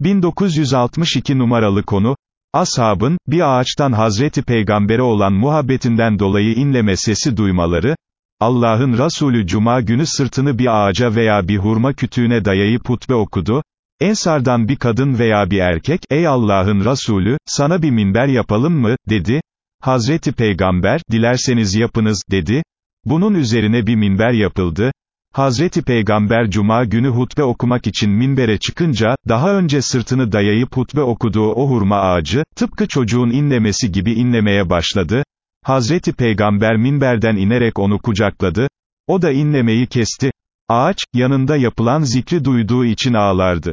1962 numaralı konu, Ashabın, bir ağaçtan Hazreti Peygamber'e olan muhabbetinden dolayı inleme sesi duymaları, Allah'ın Resulü Cuma günü sırtını bir ağaca veya bir hurma kütüğüne dayayıp hutbe okudu, Ensardan bir kadın veya bir erkek, ey Allah'ın Resulü, sana bir minber yapalım mı, dedi, Hazreti Peygamber, dilerseniz yapınız, dedi, bunun üzerine bir minber yapıldı, Hazreti Peygamber Cuma günü hutbe okumak için minbere çıkınca, daha önce sırtını dayayıp hutbe okuduğu o hurma ağacı, tıpkı çocuğun inlemesi gibi inlemeye başladı. Hazreti Peygamber minberden inerek onu kucakladı. O da inlemeyi kesti. Ağaç, yanında yapılan zikri duyduğu için ağlardı.